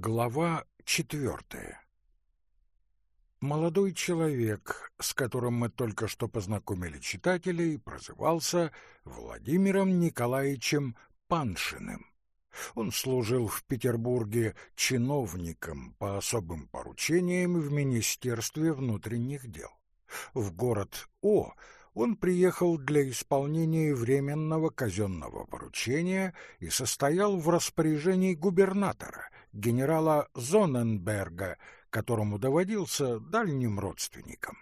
Глава четвертая Молодой человек, с которым мы только что познакомили читателей, прозывался Владимиром Николаевичем Паншиным. Он служил в Петербурге чиновником по особым поручениям в Министерстве внутренних дел. В город О он приехал для исполнения временного казенного поручения и состоял в распоряжении губернатора, генерала Зоненберга, которому доводился дальним родственником.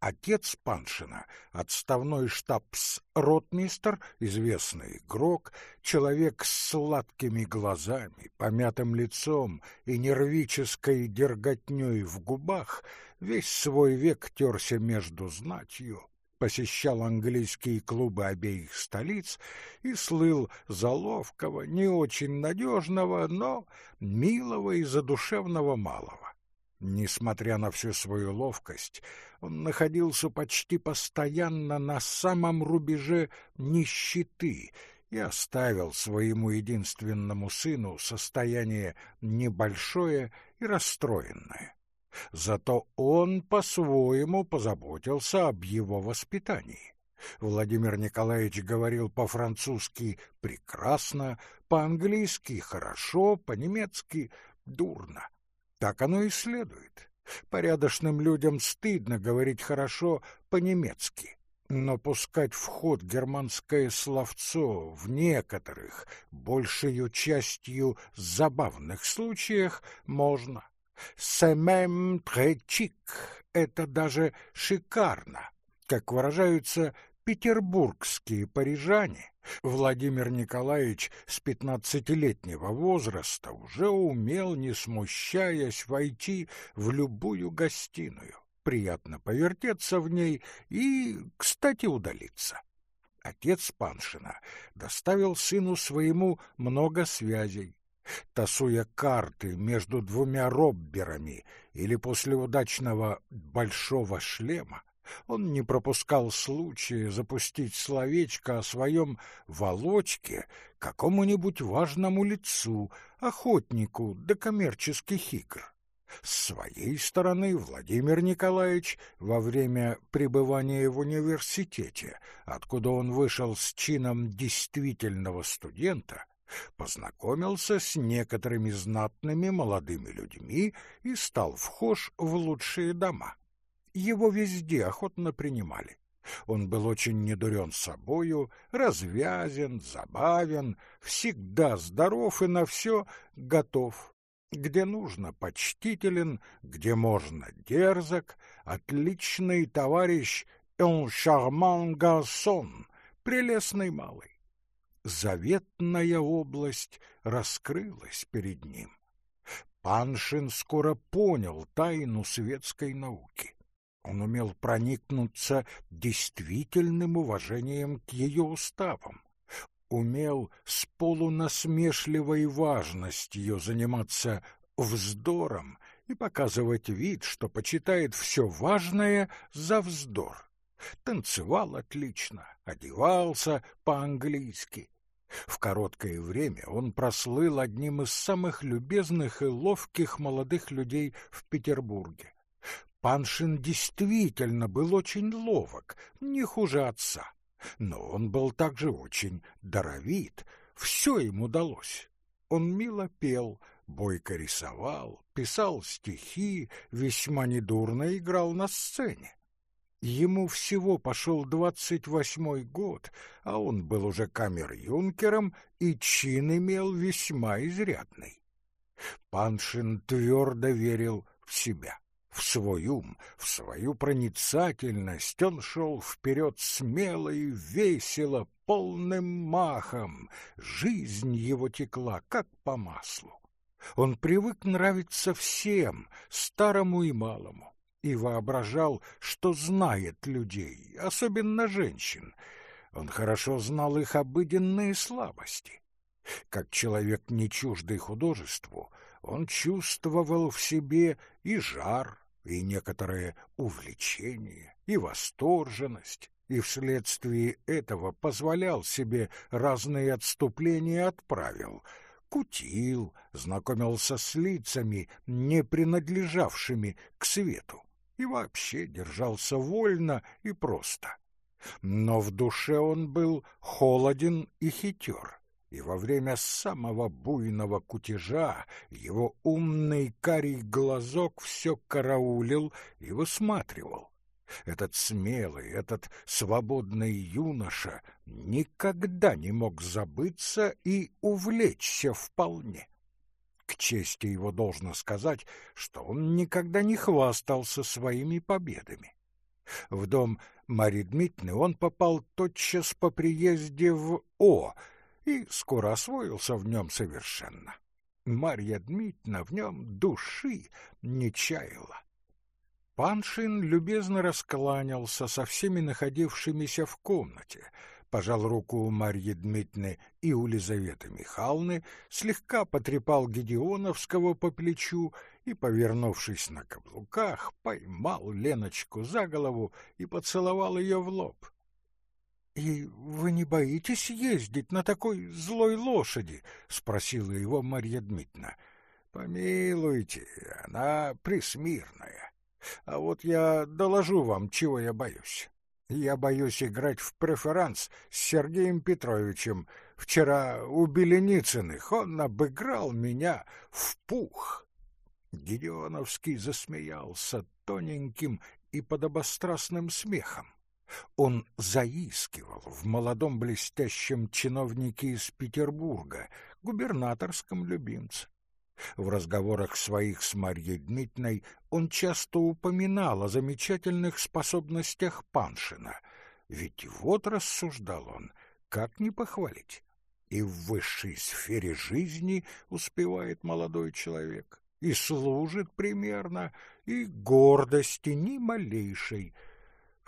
Отец Паншина, отставной штабс-ротмистер, известный игрок, человек с сладкими глазами, помятым лицом и нервической дерготней в губах, весь свой век терся между знатью, посещал английские клубы обеих столиц и слыл за ловкого, не очень надежного, но милого и задушевного малого. Несмотря на всю свою ловкость, он находился почти постоянно на самом рубеже нищеты и оставил своему единственному сыну состояние небольшое и расстроенное. Зато он по-своему позаботился об его воспитании. Владимир Николаевич говорил по-французски прекрасно, по-английски хорошо, по-немецки дурно. Так оно и следует. Порядочным людям стыдно говорить хорошо по-немецки, но пускать в ход германское словцо в некоторых, большей частью забавных случаях можно. «Сэмэм трэчик» — это даже шикарно, как выражаются петербургские парижане. Владимир Николаевич с пятнадцатилетнего возраста уже умел, не смущаясь, войти в любую гостиную, приятно повертеться в ней и, кстати, удалиться. Отец Паншина доставил сыну своему много связей, тасуя карты между двумя робберами или после удачного большого шлема, он не пропускал случая запустить словечко о своем Волочке какому-нибудь важному лицу, охотнику до коммерческих игр. С своей стороны Владимир Николаевич во время пребывания в университете, откуда он вышел с чином действительного студента, познакомился с некоторыми знатными молодыми людьми и стал вхож в лучшие дома. Его везде охотно принимали. Он был очень недурен собою, развязен, забавен, всегда здоров и на все готов. Где нужно, почтителен, где можно, дерзок, отличный товарищ «un charmant garçon», прелестный малый заветная область раскрылась перед ним. Паншин скоро понял тайну светской науки. Он умел проникнуться действительным уважением к ее уставам, умел с полунасмешливой важностью заниматься вздором и показывать вид, что почитает все важное за вздор танцевал отлично, одевался по-английски. В короткое время он прослыл одним из самых любезных и ловких молодых людей в Петербурге. Паншин действительно был очень ловок, не хуже отца. Но он был также очень даровит, все ему удалось. Он мило пел, бойко рисовал, писал стихи, весьма недурно играл на сцене. Ему всего пошел двадцать восьмой год, а он был уже камер-юнкером и чин имел весьма изрядный. Паншин твердо верил в себя, в свой ум, в свою проницательность. Он шел вперед смело и весело, полным махом. Жизнь его текла, как по маслу. Он привык нравиться всем, старому и малому и воображал, что знает людей, особенно женщин. Он хорошо знал их обыденные слабости. Как человек не чуждый художеству, он чувствовал в себе и жар, и некоторое увлечение, и восторженность, и вследствие этого позволял себе разные отступления от правил. кутил, знакомился с лицами, не принадлежавшими к свету, и вообще держался вольно и просто. Но в душе он был холоден и хитер и во время самого буйного кутежа его умный карий глазок все караулил и высматривал. Этот смелый, этот свободный юноша никогда не мог забыться и увлечься вполне. К чести его должно сказать, что он никогда не хвастался своими победами. В дом Марьи Дмитриевны он попал тотчас по приезде в О, и скоро освоился в нем совершенно. Марья Дмитриевна в нем души не чаяла. Паншин любезно раскланялся со всеми находившимися в комнате, пожал руку у Марьи Дмитриевны и у Лизаветы Михайловны, слегка потрепал Гедеоновского по плечу и, повернувшись на каблуках, поймал Леночку за голову и поцеловал ее в лоб. «И вы не боитесь ездить на такой злой лошади?» — спросила его Марья Дмитриевна. «Помилуйте, она присмирная. А вот я доложу вам, чего я боюсь. Я боюсь играть в преферанс с Сергеем Петровичем. Вчера у Беленицыных он обыграл меня в пух». Гедеоновский засмеялся тоненьким и подобострастным смехом. Он заискивал в молодом блестящем чиновнике из Петербурга, губернаторском любимце. В разговорах своих с Марьей Дмитриевной он часто упоминал о замечательных способностях Паншина. Ведь вот, рассуждал он, как не похвалить? И в высшей сфере жизни успевает молодой человек, и служит примерно, и гордости ни малейшей —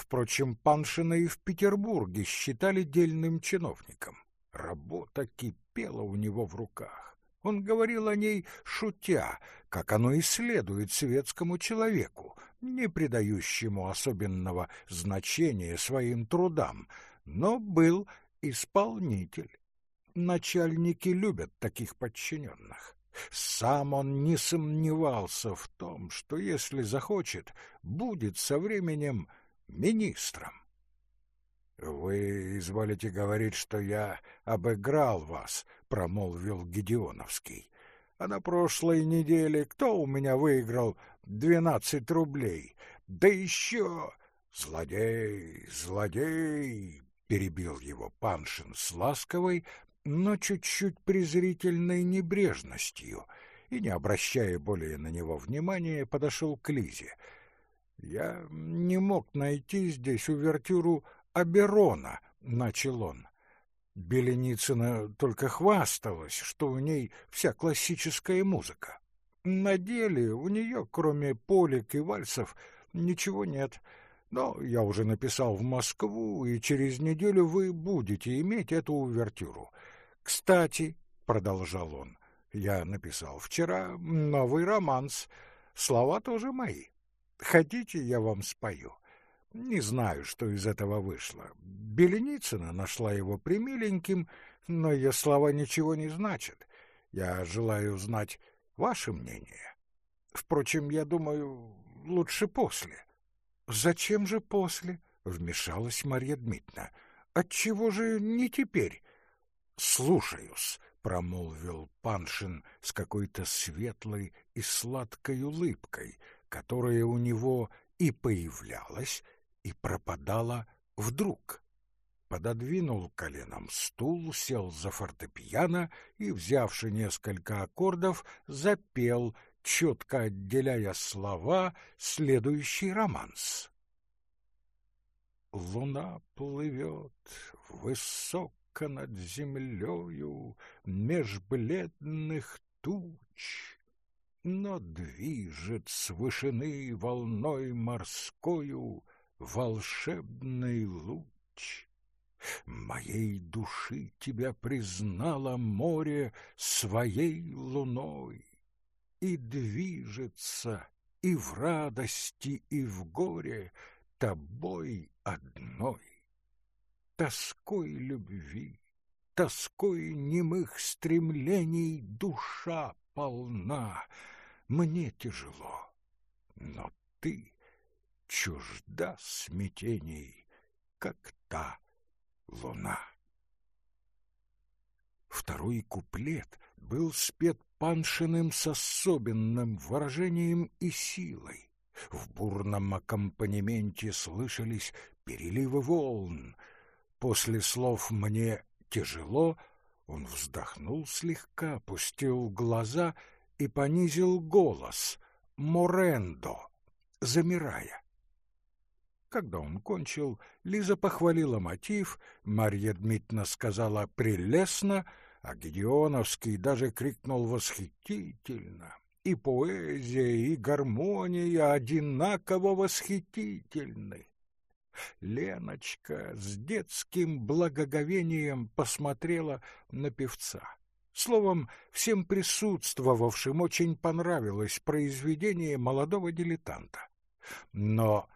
Впрочем, Паншина и в Петербурге считали дельным чиновником. Работа кипела у него в руках. Он говорил о ней, шутя, как оно и следует светскому человеку, не придающему особенного значения своим трудам, но был исполнитель. Начальники любят таких подчиненных. Сам он не сомневался в том, что если захочет, будет со временем министром. «Вы изволите говорить, что я обыграл вас», — промолвил Гедеоновский. «А на прошлой неделе кто у меня выиграл двенадцать рублей? Да еще...» «Злодей, злодей!» — перебил его Паншин с ласковой, но чуть-чуть презрительной небрежностью, и, не обращая более на него внимания, подошел к Лизе — я не мог найти здесь увертюру Аберона, начал он. Беленицына только хвасталась, что у ней вся классическая музыка. На деле у нее, кроме полек и вальсов, ничего нет. Но я уже написал в Москву, и через неделю вы будете иметь эту увертюру. Кстати, — продолжал он, — я написал вчера новый романс. Слова тоже мои. Хотите, я вам спою? Не знаю, что из этого вышло. Беленицына нашла его примиленьким, но ее слова ничего не значат. Я желаю знать ваше мнение. Впрочем, я думаю, лучше после. Зачем же после? Вмешалась Марья Дмитриевна. Отчего же не теперь? Слушаюсь, промолвил Паншин с какой-то светлой и сладкой улыбкой — которая у него и появлялась, и пропадала вдруг. Пододвинул коленом стул, сел за фортепиано и, взявши несколько аккордов, запел, четко отделяя слова, следующий романс. Луна плывет высоко над землею меж бледных туч, но движет с вышины волной морскою волшебный луч. Моей души тебя признало море своей луной, И движется и в радости, и в горе тобой одной. Тоской любви, тоской немых стремлений душа полна. Мне тяжело, но ты чужда смятений, как та луна. Второй куплет был спет Паншиным с особенным выражением и силой. В бурном аккомпанементе слышались переливы волн. После слов «мне тяжело» он вздохнул слегка, опустил глаза и понизил голос «Морендо», замирая. Когда он кончил, Лиза похвалила мотив, Марья Дмитриевна сказала «прелестно», а Гедеоновский даже крикнул восхитительно. И поэзия, и гармония одинаково восхитительны. Леночка с детским благоговением посмотрела на певца. Словом, всем присутствовавшим очень понравилось произведение молодого дилетанта. Но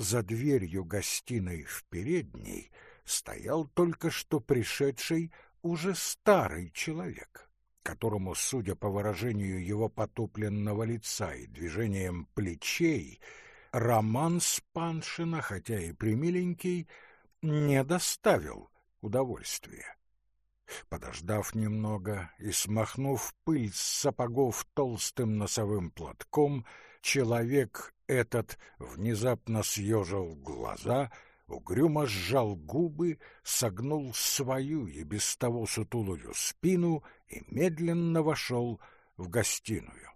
за дверью гостиной в передней стоял только что пришедший уже старый человек, которому, судя по выражению его потупленного лица и движением плечей, роман Спаншина, хотя и примиленький, не доставил удовольствия. Подождав немного и смахнув пыль с сапогов толстым носовым платком, человек этот внезапно съежил глаза — угрюмо сжал губы, согнул свою и без того сутулую спину и медленно вошел в гостиную.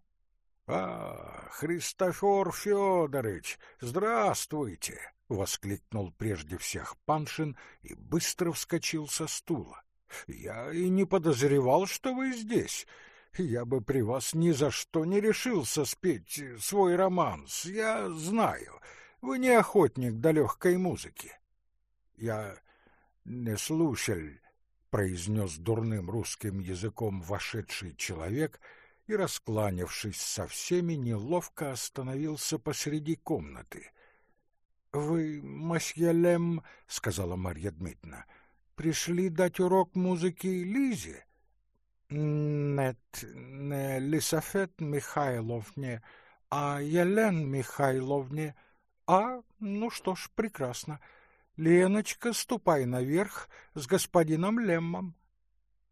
— А, Христофор Федорович, здравствуйте! — воскликнул прежде всех Паншин и быстро вскочил со стула. — Я и не подозревал, что вы здесь. Я бы при вас ни за что не решился спеть свой романс, я знаю. Вы не охотник до легкой музыки. Я не слушал, произнес дурным русским языком вошедший человек и, раскланявшись со всеми, неловко остановился посреди комнаты. — Вы, мосье Лем, — сказала Марья Дмитриевна, — пришли дать урок музыки Лизе? — Нет, не Лисафет Михайловне, а Елен Михайловне, а, ну что ж, прекрасно. Леночка, ступай наверх с господином Леммом.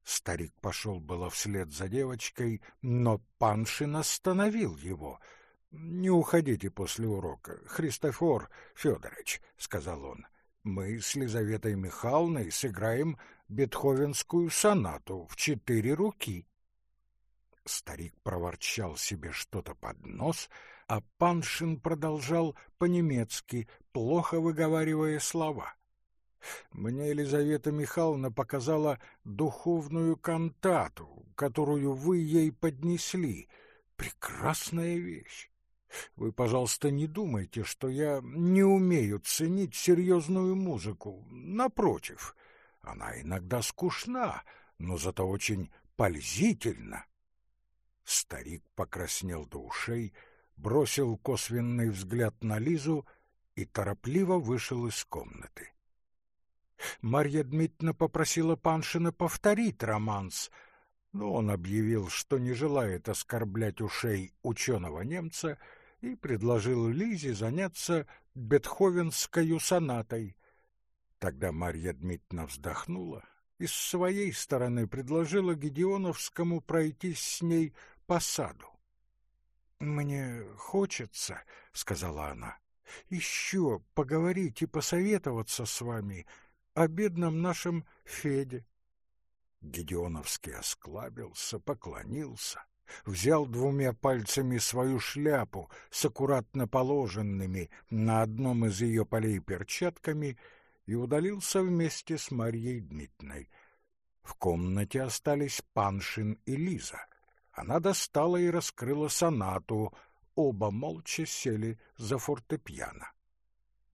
Старик пошел было вслед за девочкой, но Паншин остановил его. — Не уходите после урока, Христофор Федорович, — сказал он. — Мы с Лизаветой Михайловной сыграем бетховенскую сонату в четыре руки. Старик проворчал себе что-то под нос — а Паншин продолжал по-немецки, плохо выговаривая слова. Мне Елизавета Михайловна показала духовную кантату, которую вы ей поднесли. Прекрасная вещь. Вы, пожалуйста, не думайте, что я не умею ценить серьезную музыку. Напротив, она иногда скучна, но зато очень пользительна. Старик покраснел до ушей, бросил косвенный взгляд на Лизу и торопливо вышел из комнаты. Марья Дмитриевна попросила Паншина повторить романс, но он объявил, что не желает оскорблять ушей ученого немца и предложил Лизе заняться бетховенской сонатой. Тогда Марья Дмитриевна вздохнула и с своей стороны предложила Гедеоновскому пройтись с ней по саду. «Мне хочется, — сказала она, — еще поговорить и посоветоваться с вами о бедном нашем Феде». Гедеоновский осклабился, поклонился, взял двумя пальцами свою шляпу с аккуратно положенными на одном из ее полей перчатками и удалился вместе с Марьей Дмитриевной. В комнате остались Паншин и Лиза. Она достала и раскрыла сонату, оба молча сели за фортепиано.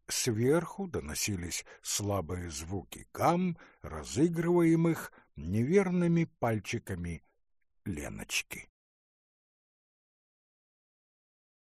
Сверху доносились слабые звуки гам, разыгрываемых неверными пальчиками Леночки.